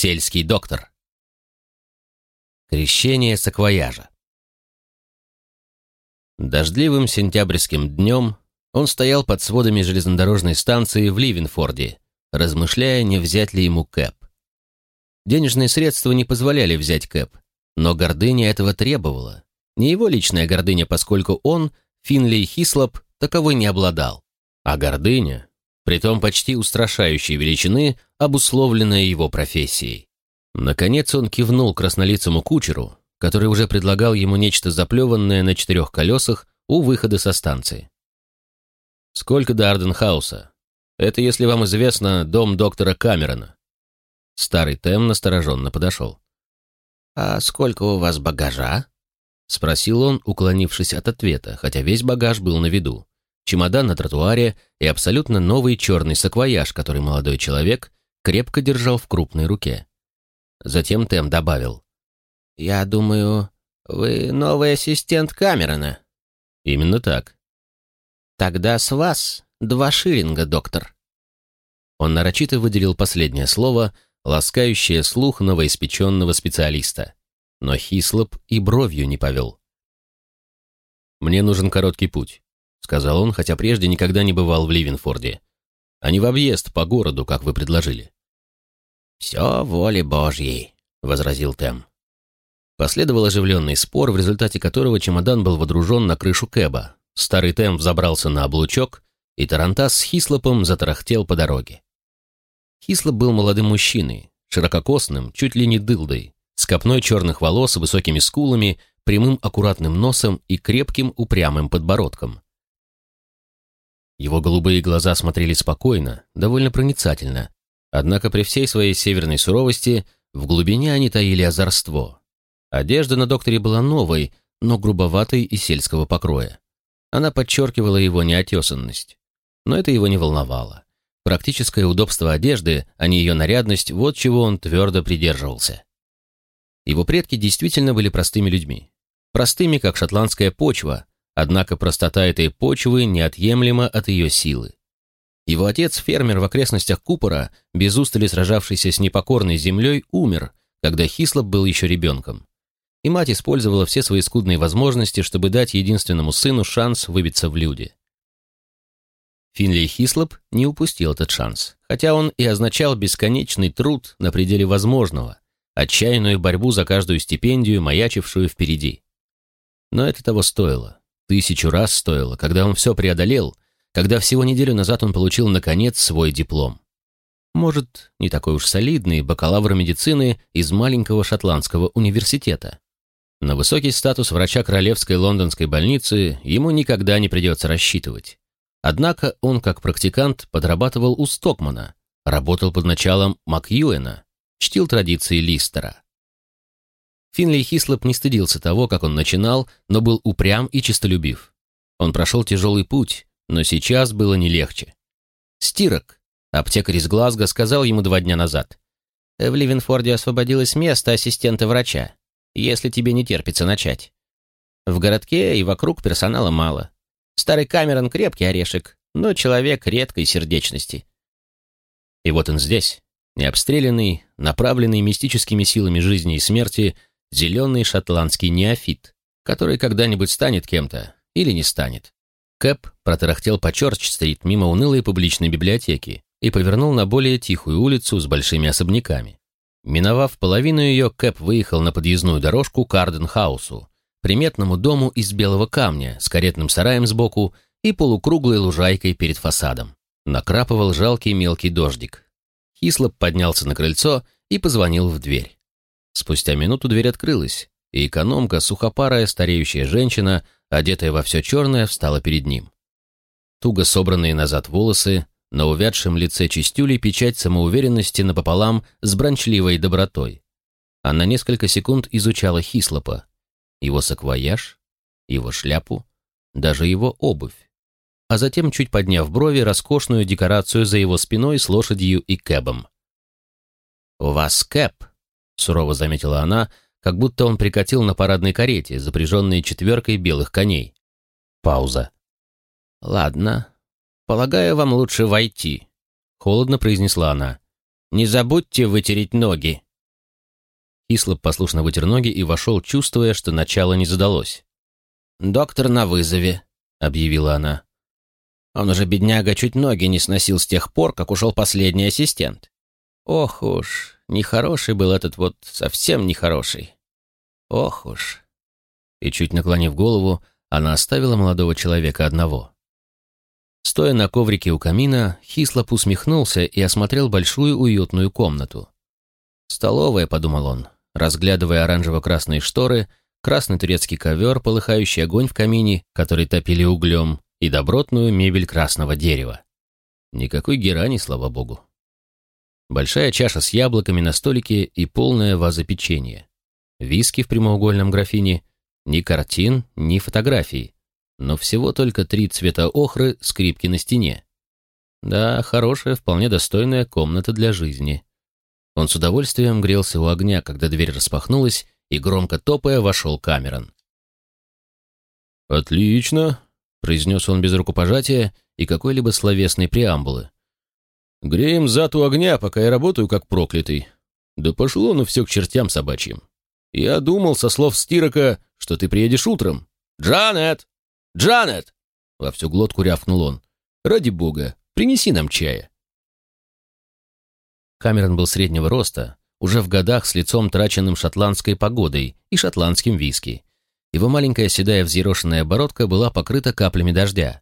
Сельский доктор. Крещение саквояжа. Дождливым сентябрьским днем он стоял под сводами железнодорожной станции в Ливенфорде, размышляя, не взять ли ему кэп. Денежные средства не позволяли взять кэп, но гордыня этого требовала. Не его личная гордыня, поскольку он, Финлей Хислоп, таковой не обладал, а гордыня, притом почти устрашающей величины, обусловленная его профессией. Наконец он кивнул краснолицому кучеру, который уже предлагал ему нечто заплеванное на четырех колесах у выхода со станции. «Сколько до Арденхауса? Это, если вам известно, дом доктора Камерона». Старый Тем настороженно подошел. «А сколько у вас багажа?» — спросил он, уклонившись от ответа, хотя весь багаж был на виду. Чемодан на тротуаре и абсолютно новый черный саквояж, который молодой человек крепко держал в крупной руке. Затем Тем добавил. «Я думаю, вы новый ассистент Камерона». «Именно так». «Тогда с вас два шиллинга, доктор». Он нарочито выделил последнее слово, ласкающее слух новоиспеченного специалиста. Но Хислоп и бровью не повел. «Мне нужен короткий путь», — сказал он, хотя прежде никогда не бывал в Ливенфорде. «А не в объезд по городу, как вы предложили». «Все воли Божьей», — возразил Тем. Последовал оживленный спор, в результате которого чемодан был водружен на крышу Кэба. Старый Тем взобрался на облучок, и Тарантас с Хислопом затарахтел по дороге. Хислоп был молодым мужчиной, ширококосным, чуть ли не дылдой, с копной черных волос, высокими скулами, прямым аккуратным носом и крепким упрямым подбородком. Его голубые глаза смотрели спокойно, довольно проницательно, Однако при всей своей северной суровости в глубине они таили озорство. Одежда на докторе была новой, но грубоватой и сельского покроя. Она подчеркивала его неотесанность. Но это его не волновало. Практическое удобство одежды, а не ее нарядность, вот чего он твердо придерживался. Его предки действительно были простыми людьми. Простыми, как шотландская почва, однако простота этой почвы неотъемлема от ее силы. Его отец, фермер в окрестностях Купора, без устали сражавшийся с непокорной землей, умер, когда Хислоп был еще ребенком. И мать использовала все свои скудные возможности, чтобы дать единственному сыну шанс выбиться в люди. Финли Хислоп не упустил этот шанс, хотя он и означал бесконечный труд на пределе возможного, отчаянную борьбу за каждую стипендию, маячившую впереди. Но это того стоило. Тысячу раз стоило, когда он все преодолел — когда всего неделю назад он получил, наконец, свой диплом. Может, не такой уж солидный, бакалавр медицины из маленького шотландского университета. На высокий статус врача Королевской лондонской больницы ему никогда не придется рассчитывать. Однако он, как практикант, подрабатывал у Стокмана, работал под началом Макьюэна, чтил традиции Листера. Финли Хислоп не стыдился того, как он начинал, но был упрям и честолюбив. Он прошел тяжелый путь, но сейчас было не легче. Стирок, аптекарь из Глазго, сказал ему два дня назад. «В Ливенфорде освободилось место ассистента врача, если тебе не терпится начать. В городке и вокруг персонала мало. Старый Камерон крепкий орешек, но человек редкой сердечности. И вот он здесь, необстрелянный, направленный мистическими силами жизни и смерти, зеленый шотландский неофит, который когда-нибудь станет кем-то или не станет. Кэп протарахтел по Чорч-стрит мимо унылой публичной библиотеки и повернул на более тихую улицу с большими особняками. Миновав половину ее, Кэп выехал на подъездную дорожку к Арденхаусу, приметному дому из белого камня с каретным сараем сбоку и полукруглой лужайкой перед фасадом. Накрапывал жалкий мелкий дождик. Хислоп поднялся на крыльцо и позвонил в дверь. Спустя минуту дверь открылась, и экономка, сухопарая стареющая женщина, одетая во все черное, встала перед ним. Туго собранные назад волосы, на увядшем лице чистюли печать самоуверенности напополам с брончливой добротой. Она несколько секунд изучала Хислопа, его саквояж, его шляпу, даже его обувь, а затем, чуть подняв брови, роскошную декорацию за его спиной с лошадью и кэбом. «У вас кэб», — сурово заметила она, — как будто он прикатил на парадной карете, запряженной четверкой белых коней. Пауза. «Ладно. Полагаю, вам лучше войти», — холодно произнесла она. «Не забудьте вытереть ноги». Хислоп послушно вытер ноги и вошел, чувствуя, что начало не задалось. «Доктор на вызове», — объявила она. «Он уже, бедняга, чуть ноги не сносил с тех пор, как ушел последний ассистент. Ох уж, нехороший был этот вот, совсем нехороший. Ох уж». И чуть наклонив голову, она оставила молодого человека одного. Стоя на коврике у камина, Хислоп усмехнулся и осмотрел большую уютную комнату. «Столовая», — подумал он, разглядывая оранжево-красные шторы, красный турецкий ковер, полыхающий огонь в камине, который топили углем, и добротную мебель красного дерева. Никакой герани, слава богу. Большая чаша с яблоками на столике и полная ваза печенья. Виски в прямоугольном графине, ни картин, ни фотографий, но всего только три цвета охры, скрипки на стене. Да, хорошая, вполне достойная комната для жизни. Он с удовольствием грелся у огня, когда дверь распахнулась, и громко топая вошел Камерон. «Отлично», — произнес он без рукопожатия и какой-либо словесной преамбулы. «Греем зад у огня, пока я работаю как проклятый. Да пошло ну все к чертям собачьим. Я думал, со слов Стирока, что ты приедешь утром. Джанет! Джанет!» Во всю глотку рявкнул он. «Ради бога, принеси нам чая». Камерон был среднего роста, уже в годах с лицом, траченным шотландской погодой и шотландским виски. Его маленькая седая взъерошенная бородка была покрыта каплями дождя.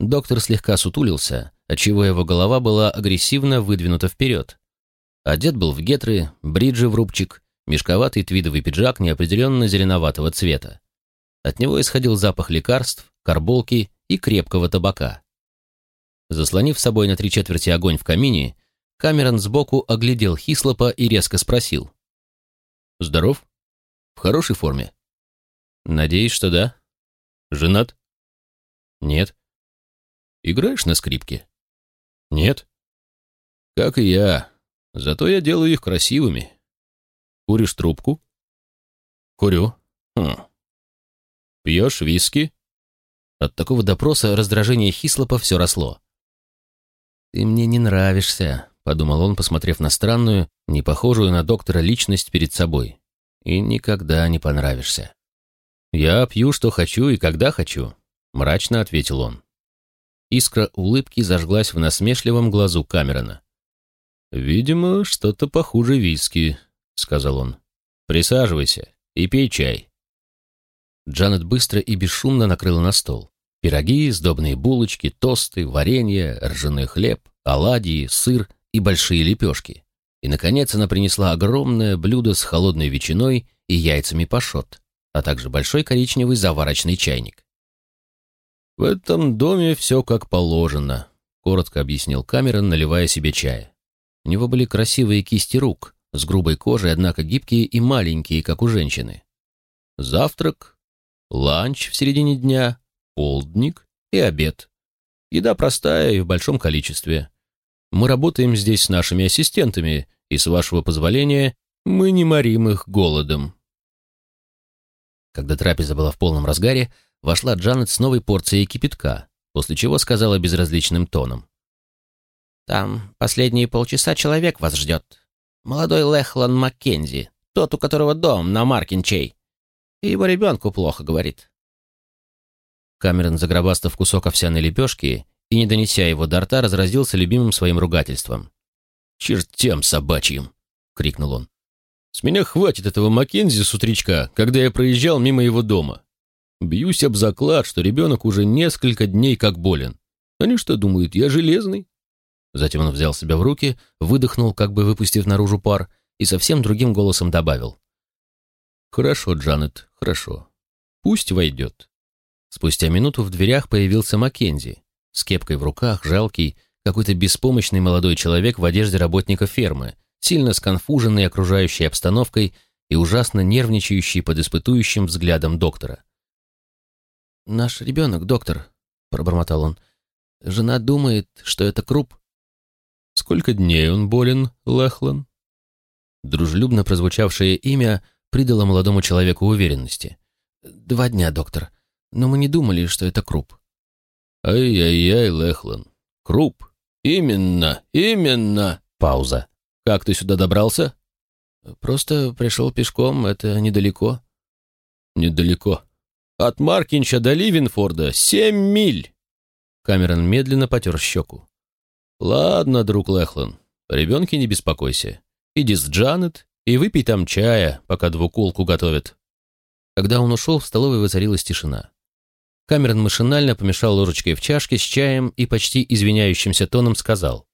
Доктор слегка сутулился, отчего его голова была агрессивно выдвинута вперед. Одет был в гетры, бриджи в рубчик, мешковатый твидовый пиджак неопределенно зеленоватого цвета. От него исходил запах лекарств, карболки и крепкого табака. Заслонив собой на три четверти огонь в камине, Камерон сбоку оглядел Хислопа и резко спросил. «Здоров? В хорошей форме?» «Надеюсь, что да». «Женат?» «Нет». «Играешь на скрипке?» «Нет». «Как и я. Зато я делаю их красивыми. Куришь трубку?» «Курю». «Хм. Пьешь виски?» От такого допроса раздражение Хислопа все росло. «Ты мне не нравишься», подумал он, посмотрев на странную, не похожую на доктора личность перед собой. И никогда не понравишься. «Я пью, что хочу и когда хочу», — мрачно ответил он. Искра улыбки зажглась в насмешливом глазу Камерона. «Видимо, что-то похуже виски», — сказал он. «Присаживайся и пей чай». Джанет быстро и бесшумно накрыла на стол. Пироги, сдобные булочки, тосты, варенье, ржаной хлеб, оладьи, сыр и большие лепешки. И, наконец, она принесла огромное блюдо с холодной ветчиной и яйцами пашот, а также большой коричневый заварочный чайник. «В этом доме все как положено», — коротко объяснил Камерон, наливая себе чая. У него были красивые кисти рук, с грубой кожей, однако гибкие и маленькие, как у женщины. Завтрак, ланч в середине дня, полдник и обед. Еда простая и в большом количестве. Мы работаем здесь с нашими ассистентами, и, с вашего позволения, мы не морим их голодом». Когда трапеза была в полном разгаре, вошла Джанет с новой порцией кипятка, после чего сказала безразличным тоном. «Там последние полчаса человек вас ждет. Молодой Лехлан Маккензи, тот, у которого дом на Маркинчей. И его ребенку плохо, говорит». Камерон, загробастав кусок овсяной лепешки и, не донеся его до рта, разразился любимым своим ругательством. «Чертям собачьим!» — крикнул он. «С меня хватит этого Маккензи с утречка, когда я проезжал мимо его дома. Бьюсь об заклад, что ребенок уже несколько дней как болен. Они что думают, я железный?» Затем он взял себя в руки, выдохнул, как бы выпустив наружу пар, и совсем другим голосом добавил. «Хорошо, Джанет, хорошо. Пусть войдет». Спустя минуту в дверях появился Маккензи, с кепкой в руках, жалкий, какой-то беспомощный молодой человек в одежде работника фермы, сильно сконфуженный окружающей обстановкой и ужасно нервничающий под испытующим взглядом доктора. «Наш ребенок, доктор», — пробормотал он. «Жена думает, что это круп». «Сколько дней он болен, Лехлан?» Дружелюбно прозвучавшее имя придало молодому человеку уверенности. «Два дня, доктор. Но мы не думали, что это круп». «Ай-яй-яй, Лехлан. Круп. Именно, именно!» Пауза. «Как ты сюда добрался?» Просто пришел пешком, это недалеко». «Недалеко. От Маркинча до Ливенфорда семь миль!» Камерон медленно потер щеку. «Ладно, друг Лехлан, ребенки не беспокойся. Иди с Джанет и выпей там чая, пока двуколку готовят». Когда он ушел, в столовой воцарилась тишина. Камерон машинально помешал ложечкой в чашке с чаем и почти извиняющимся тоном сказал.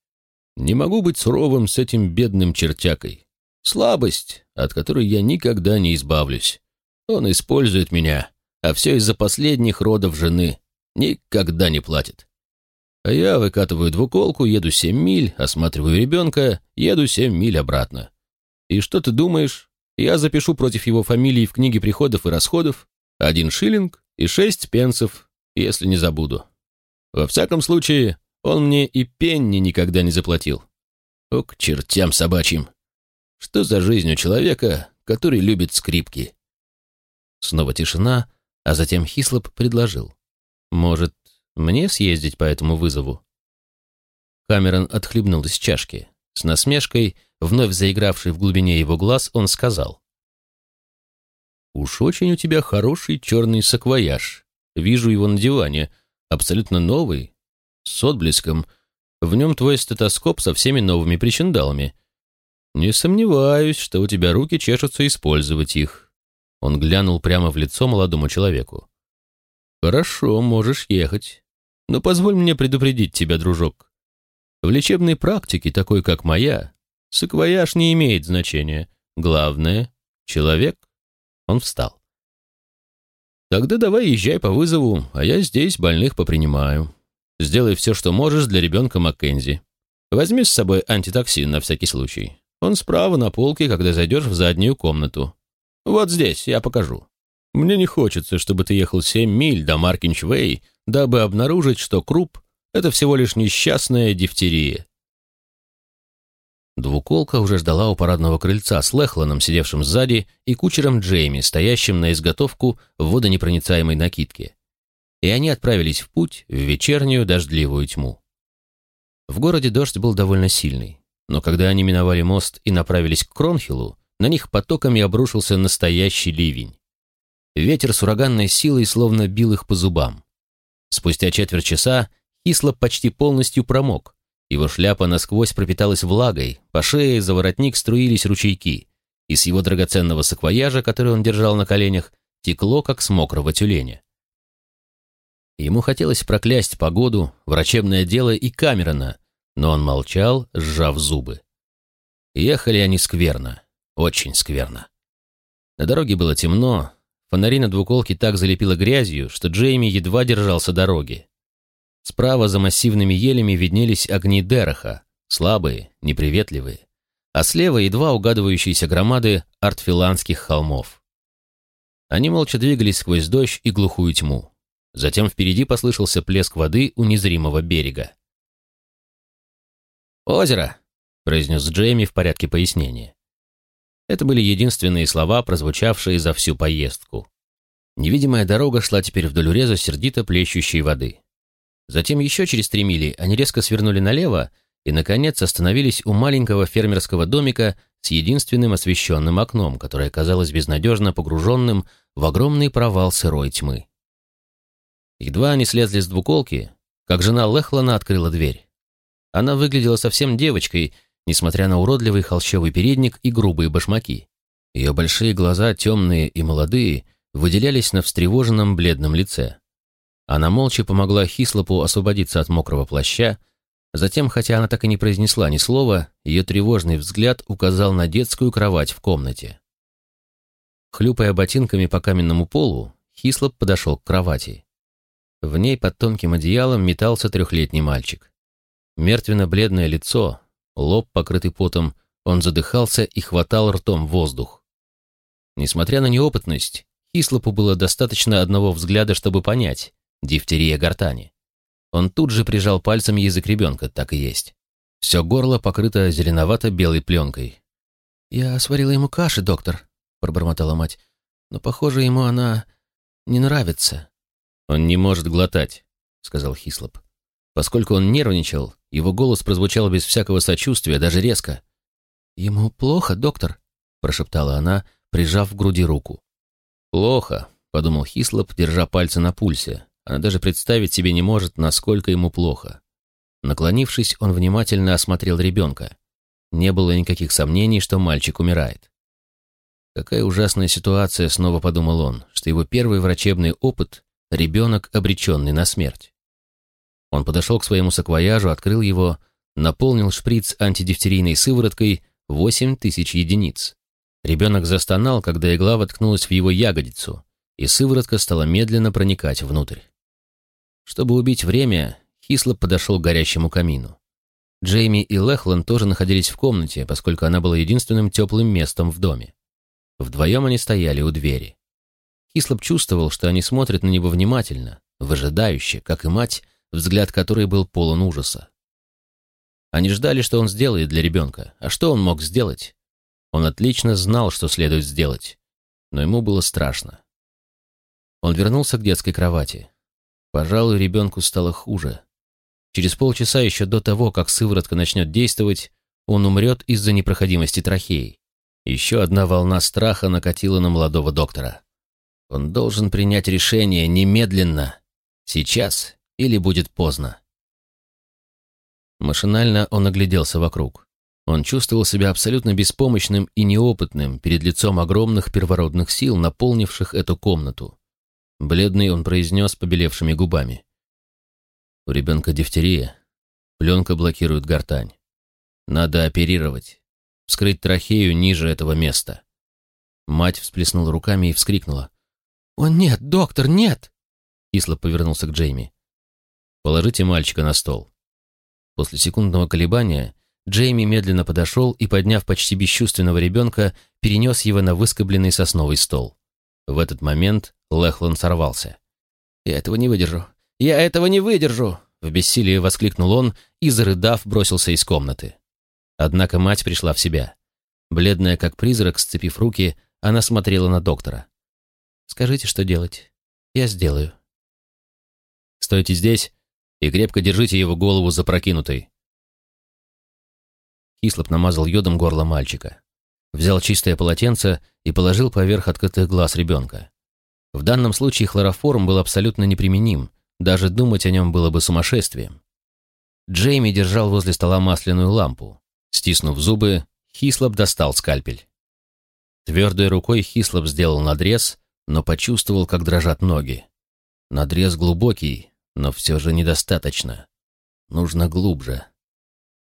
«Не могу быть суровым с этим бедным чертякой. Слабость, от которой я никогда не избавлюсь. Он использует меня, а все из-за последних родов жены. Никогда не платит. А я выкатываю двуколку, еду семь миль, осматриваю ребенка, еду семь миль обратно. И что ты думаешь? Я запишу против его фамилии в книге приходов и расходов один шиллинг и шесть пенсов, если не забуду. Во всяком случае, он мне и пенни никогда не заплатил. О, к чертям собачьим! Что за жизнь у человека, который любит скрипки? Снова тишина, а затем Хислоп предложил. «Может, мне съездить по этому вызову?» Камерон отхлебнул из чашки. С насмешкой, вновь заигравший в глубине его глаз, он сказал. «Уж очень у тебя хороший черный саквояж. Вижу его на диване. Абсолютно новый, с отблеском. В нем твой стетоскоп со всеми новыми причиндалами. Не сомневаюсь, что у тебя руки чешутся использовать их». Он глянул прямо в лицо молодому человеку. «Хорошо, можешь ехать. Но позволь мне предупредить тебя, дружок. В лечебной практике, такой как моя, саквояж не имеет значения. Главное — человек. Он встал. Тогда давай езжай по вызову, а я здесь больных попринимаю. Сделай все, что можешь для ребенка Маккензи. Возьми с собой антитоксин на всякий случай. Он справа на полке, когда зайдешь в заднюю комнату. Вот здесь, я покажу. Мне не хочется, чтобы ты ехал семь миль до Маркинчвей, дабы обнаружить, что круп это всего лишь несчастная дифтерия. Двуколка уже ждала у парадного крыльца с Лехланом, сидевшим сзади, и кучером Джейми, стоящим на изготовку в водонепроницаемой накидке. И они отправились в путь в вечернюю дождливую тьму. В городе дождь был довольно сильный, но когда они миновали мост и направились к Кронхиллу, на них потоками обрушился настоящий ливень. Ветер с ураганной силой словно бил их по зубам. Спустя четверть часа Хислоп почти полностью промок. Его шляпа насквозь пропиталась влагой, по шее за воротник струились ручейки, и с его драгоценного саквояжа, который он держал на коленях, текло, как с мокрого тюленя. Ему хотелось проклясть погоду, врачебное дело и Камерона, но он молчал, сжав зубы. Ехали они скверно, очень скверно. На дороге было темно, фонари на двуколке так залепило грязью, что Джейми едва держался дороги. Справа за массивными елями виднелись огни Дераха, слабые, неприветливые, а слева едва угадывающиеся громады артфиланских холмов. Они молча двигались сквозь дождь и глухую тьму. Затем впереди послышался плеск воды у незримого берега. «Озеро!» — произнес Джейми в порядке пояснения. Это были единственные слова, прозвучавшие за всю поездку. Невидимая дорога шла теперь вдоль уреза сердито плещущей воды. Затем еще через три мили они резко свернули налево и, наконец, остановились у маленького фермерского домика с единственным освещенным окном, которое казалось безнадежно погруженным в огромный провал сырой тьмы. Едва они слезли с двуколки, как жена Лехлана открыла дверь. Она выглядела совсем девочкой, несмотря на уродливый холщовый передник и грубые башмаки. Ее большие глаза, темные и молодые, выделялись на встревоженном бледном лице. Она молча помогла Хислопу освободиться от мокрого плаща, затем, хотя она так и не произнесла ни слова, ее тревожный взгляд указал на детскую кровать в комнате. Хлюпая ботинками по каменному полу, Хислоп подошел к кровати. В ней под тонким одеялом метался трехлетний мальчик. Мертвенно-бледное лицо, лоб покрытый потом, он задыхался и хватал ртом воздух. Несмотря на неопытность, Хислопу было достаточно одного взгляда, чтобы понять, Дифтерия гортани. Он тут же прижал пальцем язык ребенка, так и есть. Все горло покрыто зеленовато-белой пленкой. «Я сварила ему каши, доктор», — пробормотала мать. «Но, похоже, ему она не нравится». «Он не может глотать», — сказал Хислоп. Поскольку он нервничал, его голос прозвучал без всякого сочувствия, даже резко. «Ему плохо, доктор?» прошептала она, прижав к груди руку. «Плохо», — подумал Хислоп, держа пальцы на пульсе. Она даже представить себе не может, насколько ему плохо. Наклонившись, он внимательно осмотрел ребенка. Не было никаких сомнений, что мальчик умирает. Какая ужасная ситуация, снова подумал он, что его первый врачебный опыт — ребенок, обреченный на смерть. Он подошел к своему саквояжу, открыл его, наполнил шприц антидифтерийной сывороткой 8 тысяч единиц. Ребенок застонал, когда игла воткнулась в его ягодицу, и сыворотка стала медленно проникать внутрь. Чтобы убить время, Хислоп подошел к горящему камину. Джейми и Лехлан тоже находились в комнате, поскольку она была единственным теплым местом в доме. Вдвоем они стояли у двери. Хислоп чувствовал, что они смотрят на него внимательно, выжидающе, как и мать, взгляд которой был полон ужаса. Они ждали, что он сделает для ребенка. А что он мог сделать? Он отлично знал, что следует сделать. Но ему было страшно. Он вернулся к детской кровати. Пожалуй, ребенку стало хуже. Через полчаса еще до того, как сыворотка начнет действовать, он умрет из-за непроходимости трахеи. Еще одна волна страха накатила на молодого доктора. Он должен принять решение немедленно, сейчас или будет поздно. Машинально он огляделся вокруг. Он чувствовал себя абсолютно беспомощным и неопытным перед лицом огромных первородных сил, наполнивших эту комнату. Бледный он произнес побелевшими губами. У ребенка дифтерия. Пленка блокирует гортань. Надо оперировать. Вскрыть трахею ниже этого места. Мать всплеснула руками и вскрикнула. «О, нет, доктор, нет!» Ислоп повернулся к Джейми. «Положите мальчика на стол». После секундного колебания Джейми медленно подошел и, подняв почти бесчувственного ребенка, перенес его на выскобленный сосновый стол. В этот момент Лехлан сорвался. «Я этого не выдержу! Я этого не выдержу!» В бессилии воскликнул он и, зарыдав, бросился из комнаты. Однако мать пришла в себя. Бледная, как призрак, сцепив руки, она смотрела на доктора. «Скажите, что делать. Я сделаю». «Стойте здесь и крепко держите его голову запрокинутой». Хислоп намазал йодом горло мальчика. Взял чистое полотенце и положил поверх открытых глаз ребенка. В данном случае хлороформ был абсолютно неприменим, даже думать о нем было бы сумасшествием. Джейми держал возле стола масляную лампу. Стиснув зубы, Хислоп достал скальпель. Твердой рукой Хислоп сделал надрез, но почувствовал, как дрожат ноги. Надрез глубокий, но все же недостаточно. Нужно глубже.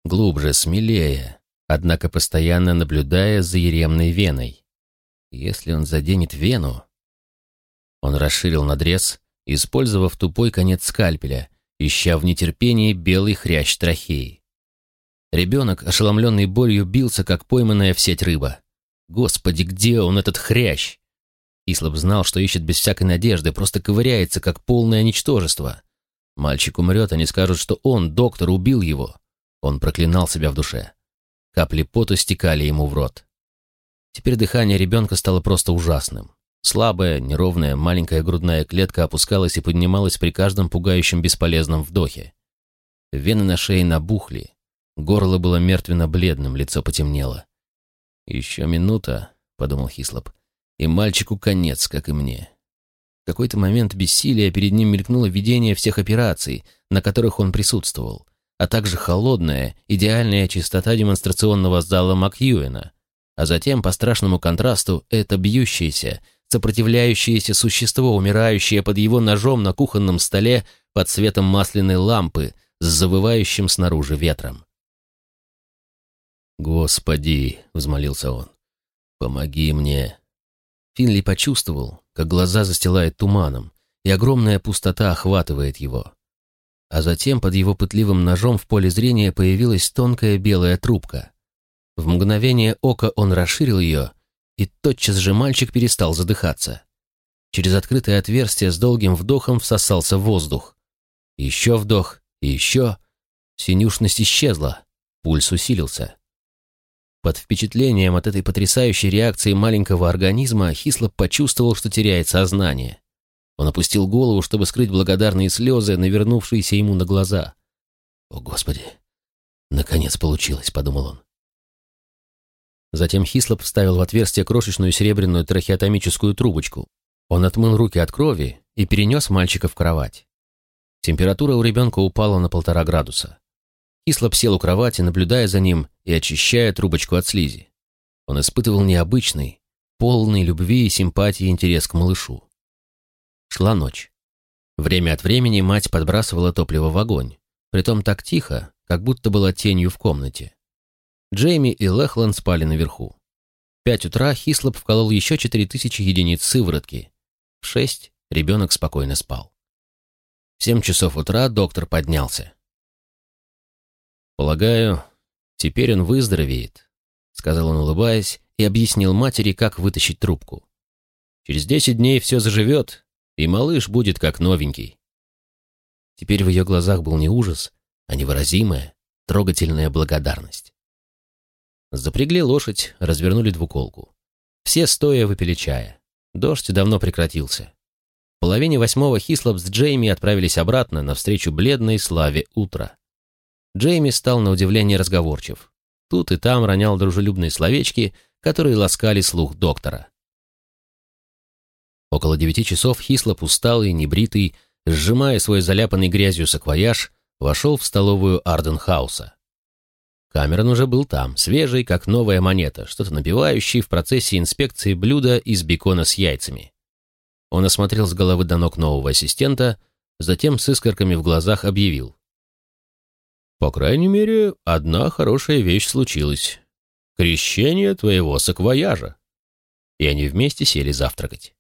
Глубже, смелее, однако постоянно наблюдая за еремной веной. Если он заденет вену... Он расширил надрез, использовав тупой конец скальпеля, ища в нетерпении белый хрящ трахеи. Ребенок, ошеломленный болью, бился, как пойманная в сеть рыба. Господи, где он, этот хрящ? Ислоп знал, что ищет без всякой надежды, просто ковыряется, как полное ничтожество. Мальчик умрет, они скажут, что он, доктор, убил его. Он проклинал себя в душе. Капли пота стекали ему в рот. Теперь дыхание ребенка стало просто ужасным. Слабая, неровная, маленькая грудная клетка опускалась и поднималась при каждом пугающем бесполезном вдохе. Вены на шее набухли, горло было мертвенно-бледным, лицо потемнело. «Еще минута», — подумал Хислоп, — «и мальчику конец, как и мне». В какой-то момент бессилия перед ним мелькнуло видение всех операций, на которых он присутствовал, а также холодная, идеальная чистота демонстрационного зала Макьюэна, а затем, по страшному контрасту, это бьющееся, сопротивляющееся существо, умирающее под его ножом на кухонном столе под светом масляной лампы с завывающим снаружи ветром. «Господи!» — взмолился он. «Помоги мне!» Финли почувствовал, как глаза застилает туманом, и огромная пустота охватывает его. А затем под его пытливым ножом в поле зрения появилась тонкая белая трубка. В мгновение ока он расширил ее и тотчас же мальчик перестал задыхаться. Через открытое отверстие с долгим вдохом всосался воздух. Еще вдох, и еще. Синюшность исчезла, пульс усилился. Под впечатлением от этой потрясающей реакции маленького организма Хислоп почувствовал, что теряет сознание. Он опустил голову, чтобы скрыть благодарные слезы, навернувшиеся ему на глаза. «О, Господи! Наконец получилось», — подумал он. Затем Хислоп вставил в отверстие крошечную серебряную трахеотомическую трубочку. Он отмыл руки от крови и перенес мальчика в кровать. Температура у ребенка упала на полтора градуса. Хислоп сел у кровати, наблюдая за ним и очищая трубочку от слизи. Он испытывал необычный, полный любви и симпатии интерес к малышу. Шла ночь. Время от времени мать подбрасывала топливо в огонь, притом так тихо, как будто была тенью в комнате. Джейми и Лехланд спали наверху. В пять утра Хислоп вколол еще четыре тысячи единиц сыворотки. В шесть ребенок спокойно спал. В семь часов утра доктор поднялся. «Полагаю, теперь он выздоровеет», — сказал он, улыбаясь, и объяснил матери, как вытащить трубку. «Через десять дней все заживет, и малыш будет как новенький». Теперь в ее глазах был не ужас, а невыразимая, трогательная благодарность. Запрягли лошадь, развернули двуколку. Все стоя выпили чая. Дождь давно прекратился. В половине восьмого Хислоп с Джейми отправились обратно навстречу бледной славе утра. Джейми стал на удивление разговорчив. Тут и там ронял дружелюбные словечки, которые ласкали слух доктора. Около девяти часов Хислоп усталый, небритый, сжимая свой заляпанный грязью саквояж, вошел в столовую Арденхауса. Камерон уже был там, свежий, как новая монета, что-то напивающий в процессе инспекции блюда из бекона с яйцами. Он осмотрел с головы до ног нового ассистента, затем с искорками в глазах объявил. «По крайней мере, одна хорошая вещь случилась. Крещение твоего саквояжа». И они вместе сели завтракать.